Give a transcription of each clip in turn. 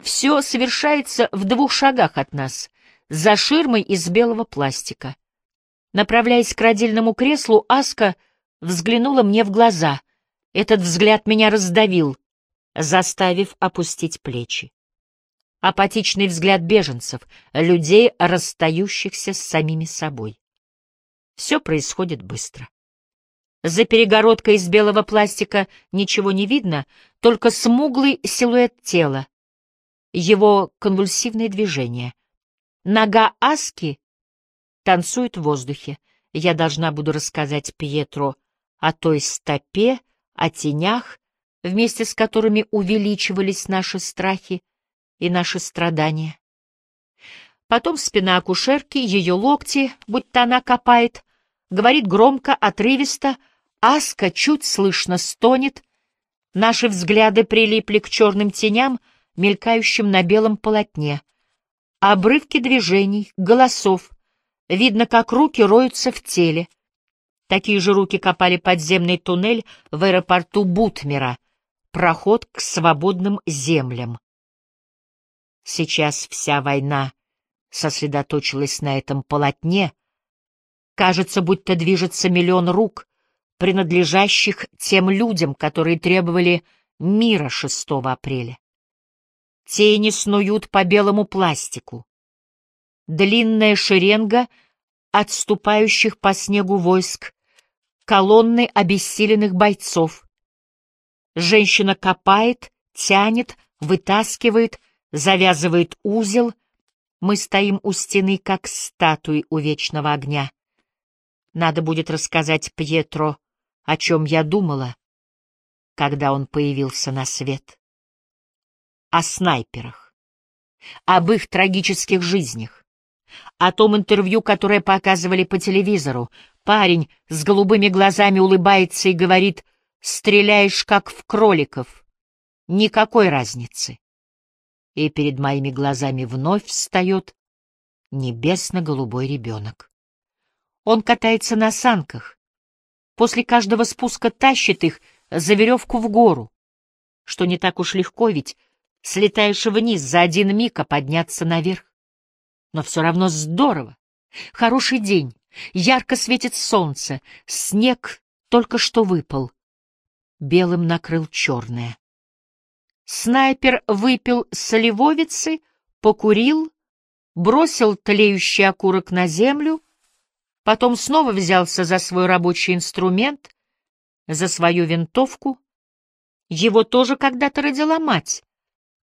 Все совершается в двух шагах от нас, за ширмой из белого пластика. Направляясь к родильному креслу, Аска взглянула мне в глаза. Этот взгляд меня раздавил, заставив опустить плечи. Апатичный взгляд беженцев, людей, расстающихся с самими собой. Все происходит быстро. За перегородкой из белого пластика ничего не видно, только смуглый силуэт тела, его конвульсивные движения. Нога Аски танцует в воздухе. Я должна буду рассказать Пьетро о той стопе, о тенях, вместе с которыми увеличивались наши страхи и наши страдания. Потом спина акушерки, ее локти, будто она копает, говорит громко, отрывисто, Аска чуть слышно стонет, наши взгляды прилипли к черным теням, мелькающим на белом полотне. Обрывки движений, голосов, видно, как руки роются в теле. Такие же руки копали подземный туннель в аэропорту Бутмера, проход к свободным землям. Сейчас вся война сосредоточилась на этом полотне. Кажется, будто движется миллион рук, принадлежащих тем людям, которые требовали мира 6 апреля. Тени снуют по белому пластику. Длинная шеренга отступающих по снегу войск, колонны обессиленных бойцов. Женщина копает, тянет, вытаскивает, завязывает узел. Мы стоим у стены, как статуи у вечного огня. Надо будет рассказать Пьетро, о чем я думала, когда он появился на свет. О снайперах, об их трагических жизнях, о том интервью, которое показывали по телевизору. Парень с голубыми глазами улыбается и говорит, «Стреляешь, как в кроликов. Никакой разницы». И перед моими глазами вновь встает небесно-голубой ребенок. Он катается на санках. После каждого спуска тащит их за веревку в гору. Что не так уж легко, ведь слетаешь вниз за один миг, а подняться наверх. Но все равно здорово. Хороший день, ярко светит солнце, снег только что выпал. Белым накрыл черное. Снайпер выпил соливовицы, покурил, бросил тлеющий окурок на землю, Потом снова взялся за свой рабочий инструмент, за свою винтовку. Его тоже когда-то родила мать,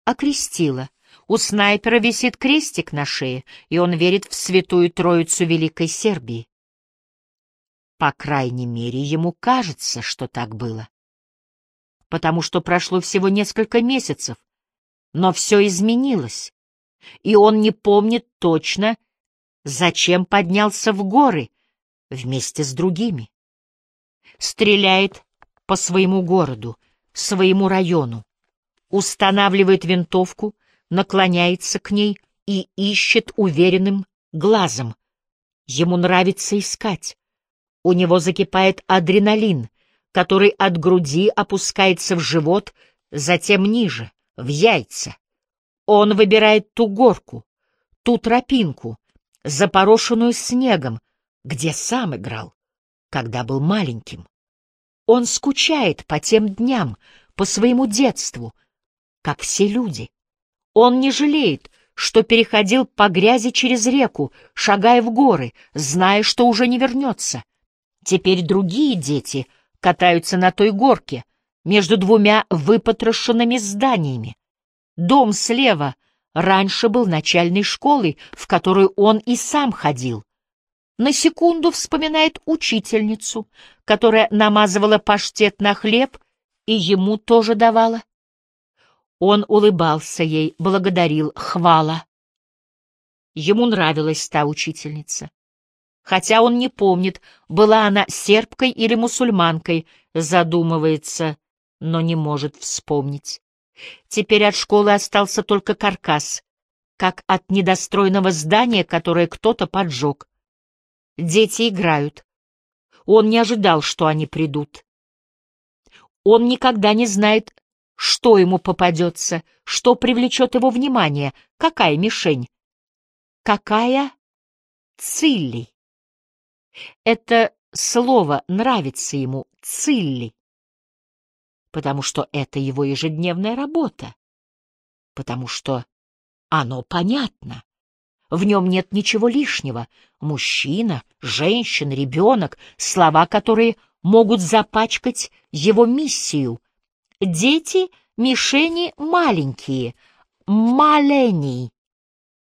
окрестила. У снайпера висит крестик на шее, и он верит в святую троицу Великой Сербии. По крайней мере, ему кажется, что так было. Потому что прошло всего несколько месяцев, но все изменилось, и он не помнит точно, зачем поднялся в горы вместе с другими. Стреляет по своему городу, своему району, устанавливает винтовку, наклоняется к ней и ищет уверенным глазом. Ему нравится искать. У него закипает адреналин, который от груди опускается в живот, затем ниже, в яйца. Он выбирает ту горку, ту тропинку, запорошенную снегом, где сам играл, когда был маленьким. Он скучает по тем дням, по своему детству, как все люди. Он не жалеет, что переходил по грязи через реку, шагая в горы, зная, что уже не вернется. Теперь другие дети катаются на той горке, между двумя выпотрошенными зданиями. Дом слева раньше был начальной школой, в которую он и сам ходил на секунду вспоминает учительницу, которая намазывала паштет на хлеб и ему тоже давала. Он улыбался ей, благодарил, хвала. Ему нравилась та учительница. Хотя он не помнит, была она сербкой или мусульманкой, задумывается, но не может вспомнить. Теперь от школы остался только каркас, как от недостроенного здания, которое кто-то поджег. Дети играют. Он не ожидал, что они придут. Он никогда не знает, что ему попадется, что привлечет его внимание, какая мишень, какая цилли. Это слово нравится ему, цилли, потому что это его ежедневная работа, потому что оно понятно. В нем нет ничего лишнего. Мужчина, женщина, ребенок — слова, которые могут запачкать его миссию. Дети — мишени маленькие, малений,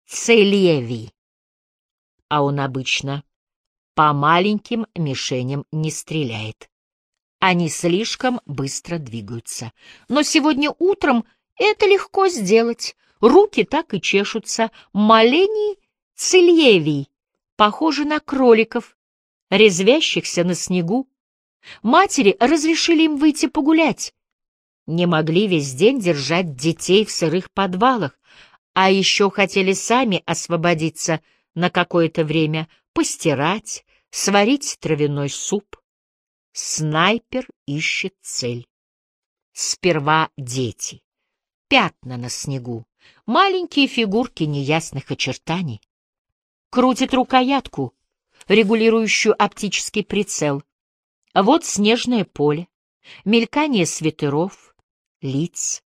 целеви. А он обычно по маленьким мишеням не стреляет. Они слишком быстро двигаются. Но сегодня утром это легко сделать. Руки так и чешутся. Малений цильевий, похожи на кроликов, резвящихся на снегу. Матери разрешили им выйти погулять. Не могли весь день держать детей в сырых подвалах, а еще хотели сами освободиться на какое-то время, постирать, сварить травяной суп. Снайпер ищет цель. Сперва дети. Пятна на снегу. Маленькие фигурки неясных очертаний. Крутит рукоятку, регулирующую оптический прицел. Вот снежное поле, мелькание свитеров, лиц.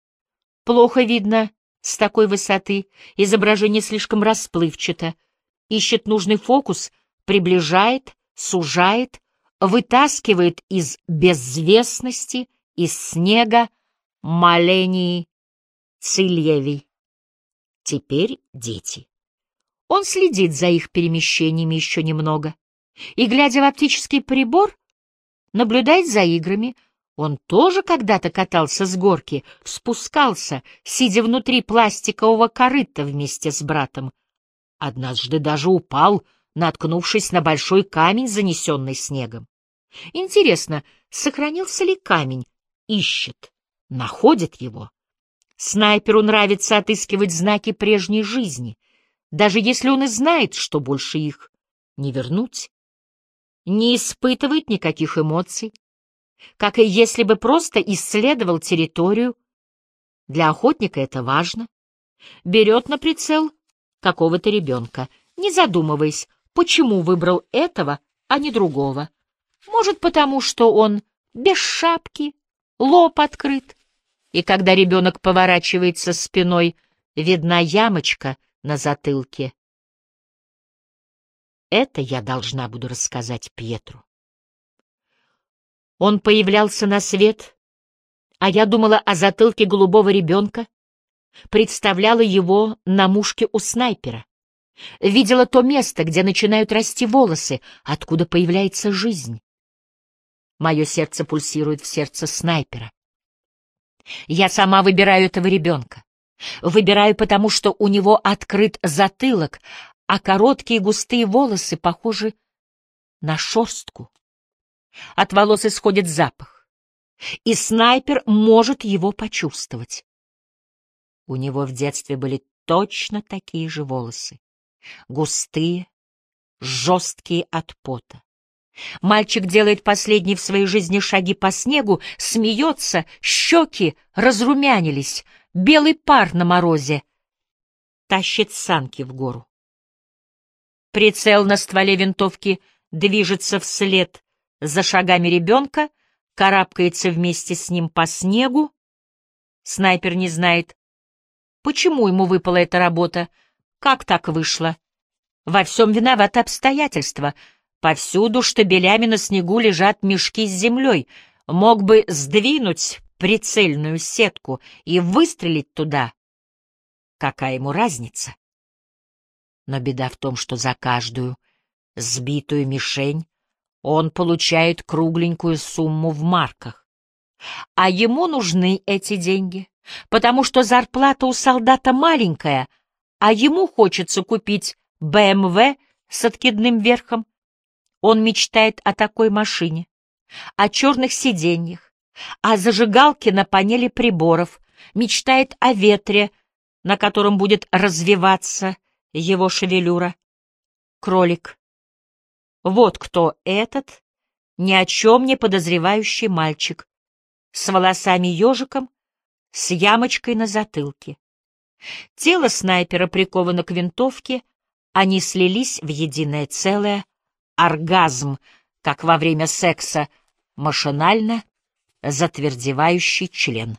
Плохо видно с такой высоты, изображение слишком расплывчато. Ищет нужный фокус, приближает, сужает, вытаскивает из безвестности, из снега малении Цильевий. Теперь дети. Он следит за их перемещениями еще немного. И, глядя в оптический прибор, наблюдает за играми. Он тоже когда-то катался с горки, спускался, сидя внутри пластикового корыта вместе с братом. Однажды даже упал, наткнувшись на большой камень, занесенный снегом. Интересно, сохранился ли камень? Ищет, находит его. Снайперу нравится отыскивать знаки прежней жизни, даже если он и знает, что больше их не вернуть. Не испытывает никаких эмоций, как и если бы просто исследовал территорию. Для охотника это важно. Берет на прицел какого-то ребенка, не задумываясь, почему выбрал этого, а не другого. Может, потому что он без шапки, лоб открыт, и когда ребенок поворачивается спиной, видна ямочка на затылке. Это я должна буду рассказать Пьетру. Он появлялся на свет, а я думала о затылке голубого ребенка, представляла его на мушке у снайпера, видела то место, где начинают расти волосы, откуда появляется жизнь. Мое сердце пульсирует в сердце снайпера. Я сама выбираю этого ребенка. Выбираю потому, что у него открыт затылок, а короткие густые волосы похожи на шерстку. От волос исходит запах, и снайпер может его почувствовать. У него в детстве были точно такие же волосы, густые, жесткие от пота. Мальчик делает последние в своей жизни шаги по снегу, смеется, щеки разрумянились, белый пар на морозе. Тащит санки в гору. Прицел на стволе винтовки движется вслед за шагами ребенка, карабкается вместе с ним по снегу. Снайпер не знает, почему ему выпала эта работа, как так вышло. Во всем виноваты обстоятельства — Повсюду штабелями на снегу лежат мешки с землей. Мог бы сдвинуть прицельную сетку и выстрелить туда. Какая ему разница? Но беда в том, что за каждую сбитую мишень он получает кругленькую сумму в марках. А ему нужны эти деньги, потому что зарплата у солдата маленькая, а ему хочется купить БМВ с откидным верхом он мечтает о такой машине, о черных сиденьях, о зажигалке на панели приборов, мечтает о ветре, на котором будет развиваться его шевелюра. Кролик. Вот кто этот ни о чем не подозревающий мальчик с волосами ежиком, с ямочкой на затылке. Тело снайпера приковано к винтовке, они слились в единое целое, оргазм, как во время секса, машинально затвердевающий член.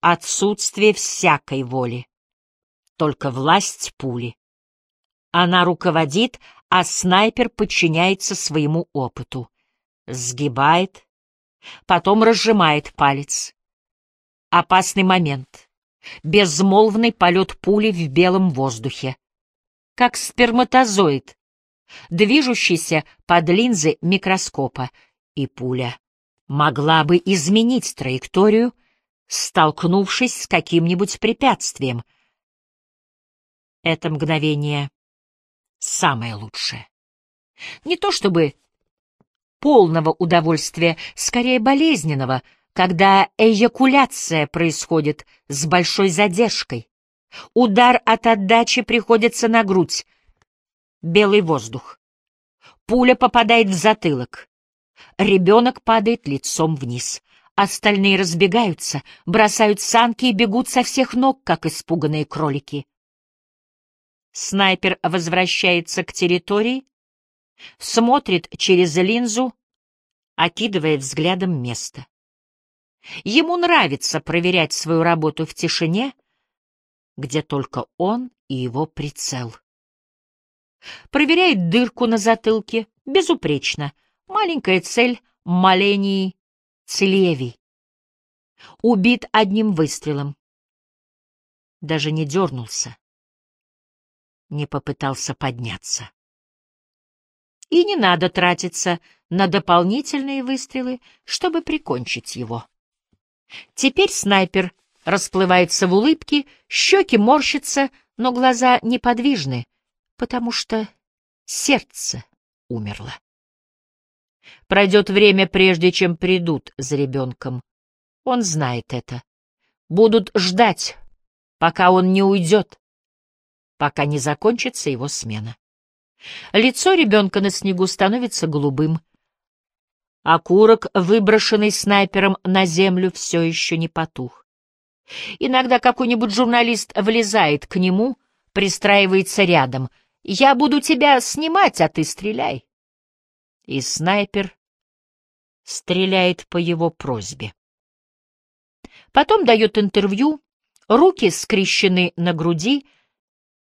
Отсутствие всякой воли, только власть пули. Она руководит, а снайпер подчиняется своему опыту. Сгибает, потом разжимает палец. Опасный момент. Безмолвный полет пули в белом воздухе. Как сперматозоид, движущийся под линзы микроскопа, и пуля могла бы изменить траекторию, столкнувшись с каким-нибудь препятствием. Это мгновение самое лучшее. Не то чтобы полного удовольствия, скорее болезненного, когда эякуляция происходит с большой задержкой. Удар от отдачи приходится на грудь. Белый воздух. Пуля попадает в затылок. Ребенок падает лицом вниз. Остальные разбегаются, бросают санки и бегут со всех ног, как испуганные кролики. Снайпер возвращается к территории, смотрит через линзу, окидывая взглядом место. Ему нравится проверять свою работу в тишине, где только он и его прицел. Проверяет дырку на затылке, безупречно, маленькая цель Малении Целевий. Убит одним выстрелом. Даже не дернулся не попытался подняться. И не надо тратиться на дополнительные выстрелы, чтобы прикончить его. Теперь снайпер расплывается в улыбке, щеки морщатся, но глаза неподвижны, потому что сердце умерло. Пройдет время, прежде чем придут за ребенком. Он знает это. Будут ждать, пока он не уйдет пока не закончится его смена. Лицо ребенка на снегу становится голубым. Окурок, выброшенный снайпером на землю, все еще не потух. Иногда какой-нибудь журналист влезает к нему, пристраивается рядом. «Я буду тебя снимать, а ты стреляй». И снайпер стреляет по его просьбе. Потом дает интервью, руки скрещены на груди —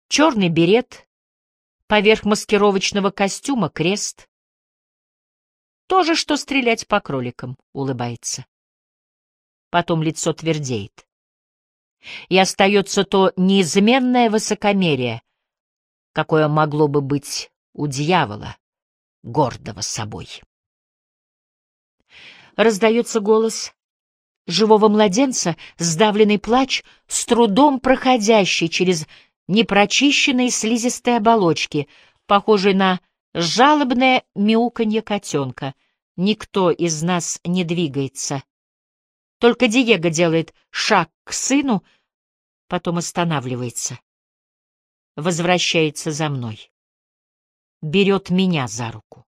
черный берет, поверх маскировочного костюма крест. То же, что стрелять по кроликам, улыбается. Потом лицо твердеет. И остается то неизменное высокомерие, какое могло бы быть у дьявола, гордого собой. Раздается голос живого младенца, сдавленный плач, с трудом проходящий через непрочищенной слизистой оболочки, похожей на жалобное мяуканье котенка. Никто из нас не двигается. Только Диего делает шаг к сыну, потом останавливается. Возвращается за мной. Берет меня за руку.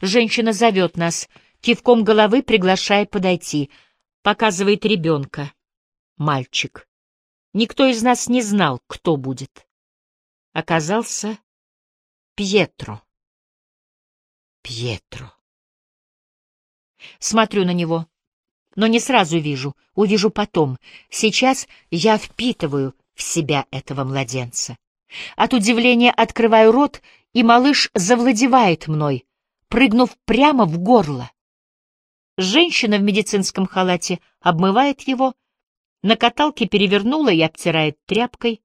Женщина зовет нас, кивком головы приглашая подойти, показывает ребенка. Мальчик. Никто из нас не знал, кто будет. Оказался Пьетро. Пьетро. Смотрю на него, но не сразу вижу, увижу потом. Сейчас я впитываю в себя этого младенца. От удивления открываю рот, и малыш завладевает мной, прыгнув прямо в горло. Женщина в медицинском халате обмывает его, на каталке перевернула и обтирает тряпкой,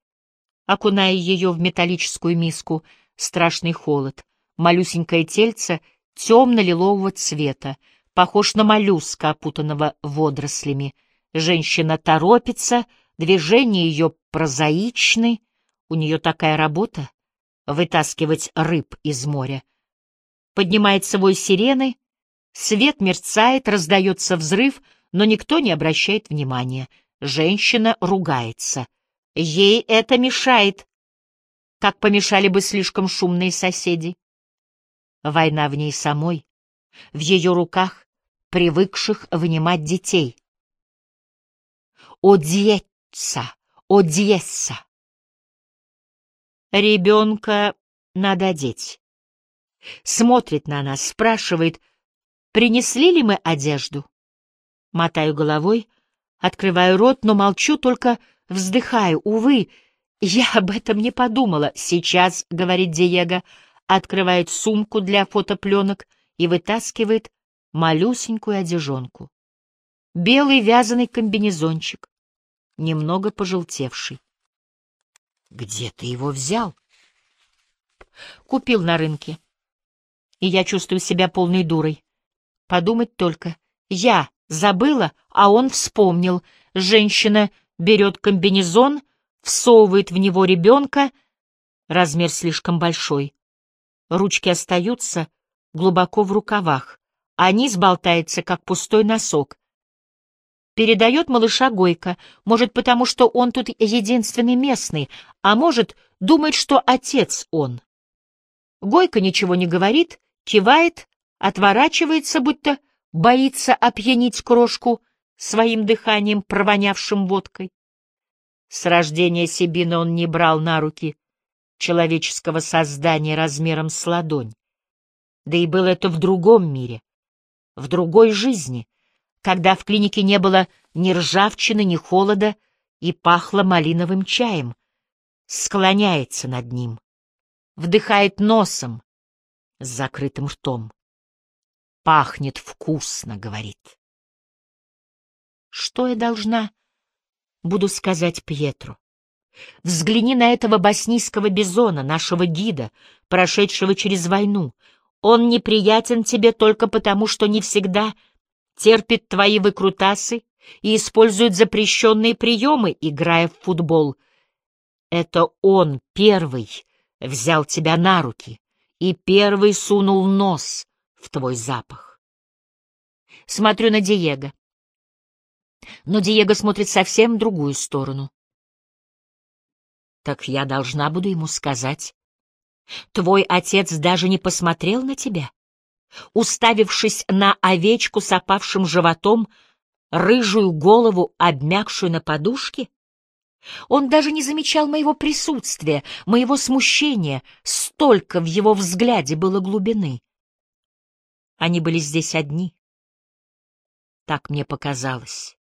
окуная ее в металлическую миску, страшный холод. Малюсенькое тельце темно-лилового цвета, похож на моллюска, опутанного водорослями. Женщина торопится, движения ее прозаичны, у нее такая работа — вытаскивать рыб из моря. Поднимается вой сирены, свет мерцает, раздается взрыв, но никто не обращает внимания — Женщина ругается. Ей это мешает, как помешали бы слишком шумные соседи. Война в ней самой, в ее руках, привыкших внимать детей. Одьеца, Одьесса. Ребенка надо одеть. Смотрит на нас, спрашивает, принесли ли мы одежду. Мотаю головой, открываю рот, но молчу, только вздыхаю. Увы, я об этом не подумала. Сейчас, — говорит Диего, открывает сумку для фотопленок и вытаскивает малюсенькую одежонку. Белый вязаный комбинезончик, немного пожелтевший. Где ты его взял? Купил на рынке. И я чувствую себя полной дурой. Подумать только. Я забыла, а он вспомнил. Женщина берет комбинезон, всовывает в него ребенка. Размер слишком большой. Ручки остаются глубоко в рукавах, а низ болтается, как пустой носок. Передает малыша Гойко, может, потому что он тут единственный местный, а может, думает, что отец он. Гойко ничего не говорит, кивает, отворачивается, будто боится опьянить крошку своим дыханием, провонявшим водкой. С рождения Сибина он не брал на руки человеческого создания размером с ладонь. Да и было это в другом мире, в другой жизни, когда в клинике не было ни ржавчины, ни холода и пахло малиновым чаем. Склоняется над ним, вдыхает носом с закрытым ртом. «Пахнет вкусно», — говорит. Что я должна буду сказать Пьетру? Взгляни на этого боснийского бизона, нашего гида, прошедшего через войну. Он неприятен тебе только потому, что не всегда терпит твои выкрутасы и использует запрещенные приемы, играя в футбол. Это он первый взял тебя на руки и первый сунул нос в твой запах. Смотрю на Диего. Но Диего смотрит совсем в другую сторону. Так я должна буду ему сказать. Твой отец даже не посмотрел на тебя. Уставившись на овечку с опавшим животом, рыжую голову, обмякшую на подушке, он даже не замечал моего присутствия, моего смущения, столько в его взгляде было глубины. Они были здесь одни. Так мне показалось.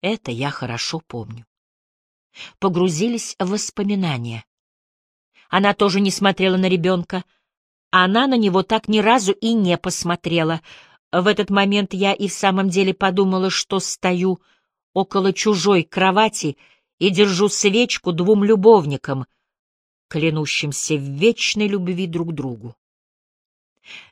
Это я хорошо помню погрузились в воспоминания. Она тоже не смотрела на ребенка. Она на него так ни разу и не посмотрела. В этот момент я и в самом деле подумала, что стою около чужой кровати и держу свечку двум любовникам, клянущимся в вечной любви друг другу.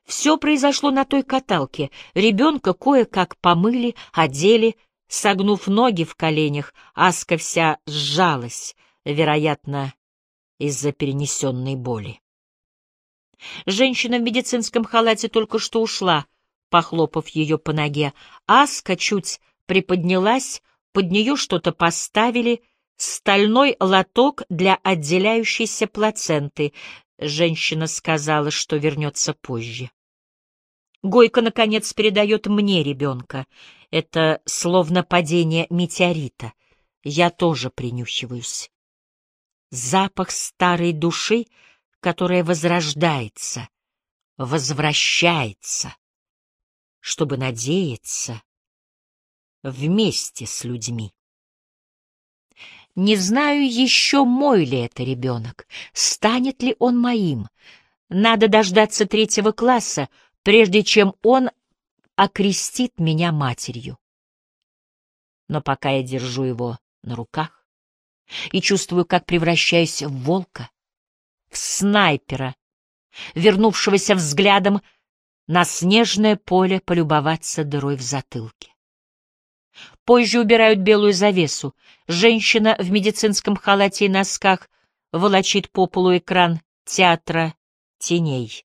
Все произошло на той каталке. Ребенка кое-как помыли, одели, Согнув ноги в коленях, Аска вся сжалась, вероятно, из-за перенесенной боли. Женщина в медицинском халате только что ушла, похлопав ее по ноге. Аска чуть приподнялась, под нее что-то поставили, стальной лоток для отделяющейся плаценты. Женщина сказала, что вернется позже. Гойко, наконец, передает мне ребенка. Это словно падение метеорита. Я тоже принюхиваюсь. Запах старой души, которая возрождается, возвращается, чтобы надеяться вместе с людьми. Не знаю еще, мой ли это ребенок, станет ли он моим. Надо дождаться третьего класса, прежде чем он окрестит меня матерью. Но пока я держу его на руках и чувствую, как превращаюсь в волка, в снайпера, вернувшегося взглядом на снежное поле полюбоваться дырой в затылке. Позже убирают белую завесу. Женщина в медицинском халате и носках волочит по полу экран театра теней.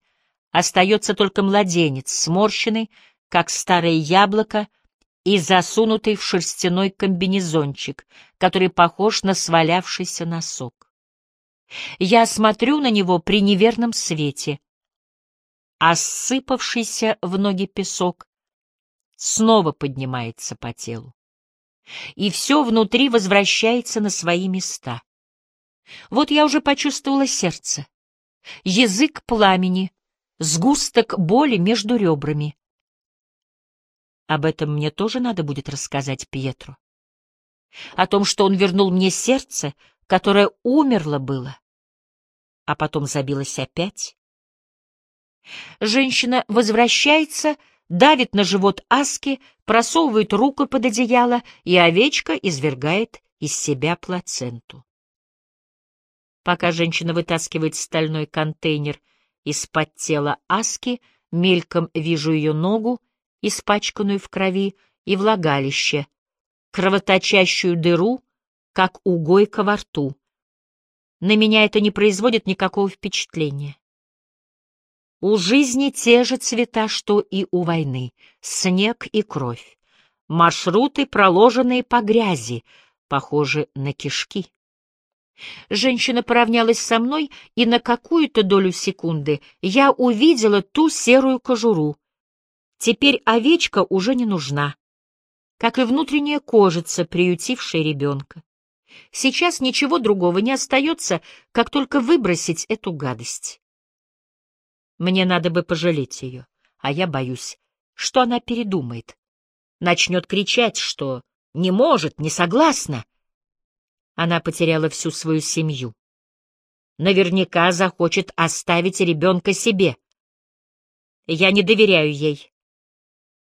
Остается только младенец, сморщенный, как старое яблоко, и засунутый в шерстяной комбинезончик, который похож на свалявшийся носок. Я смотрю на него при неверном свете. Осыпавшийся в ноги песок снова поднимается по телу. и все внутри возвращается на свои места. Вот я уже почувствовала сердце, язык пламени, сгусток боли между ребрами. Об этом мне тоже надо будет рассказать Пьетру. О том, что он вернул мне сердце, которое умерло было, а потом забилось опять. Женщина возвращается, давит на живот Аски, просовывает руку под одеяло, и овечка извергает из себя плаценту. Пока женщина вытаскивает стальной контейнер из-под тела Аски, мельком вижу ее ногу, испачканную в крови, и влагалище, кровоточащую дыру, как угойка во рту. На меня это не производит никакого впечатления. У жизни те же цвета, что и у войны — снег и кровь. Маршруты, проложенные по грязи, похожи на кишки. Женщина поравнялась со мной, и на какую-то долю секунды я увидела ту серую кожуру. Теперь овечка уже не нужна, как и внутренняя кожица, приютившая ребенка. Сейчас ничего другого не остается, как только выбросить эту гадость. Мне надо бы пожалеть ее, а я боюсь, что она передумает. Начнет кричать, что не может, не согласна. Она потеряла всю свою семью. Наверняка захочет оставить ребенка себе. Я не доверяю ей,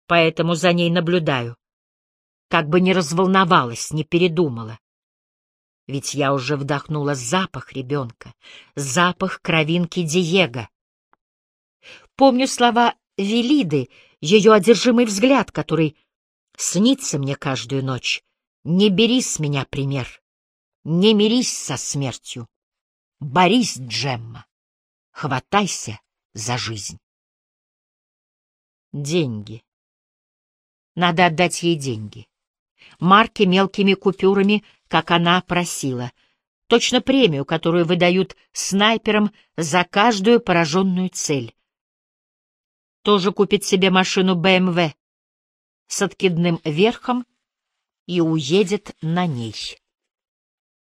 поэтому за ней наблюдаю. Как бы ни разволновалась, не передумала. Ведь я уже вдохнула запах ребенка, запах кровинки Диего. Помню слова Велиды, ее одержимый взгляд, который снится мне каждую ночь. Не бери с меня пример. Не мирись со смертью. Борись, Джемма. Хватайся за жизнь. Деньги. Надо отдать ей деньги. Марки мелкими купюрами, как она просила. Точно премию, которую выдают снайперам за каждую пораженную цель. Тоже купит себе машину БМВ с откидным верхом и уедет на ней.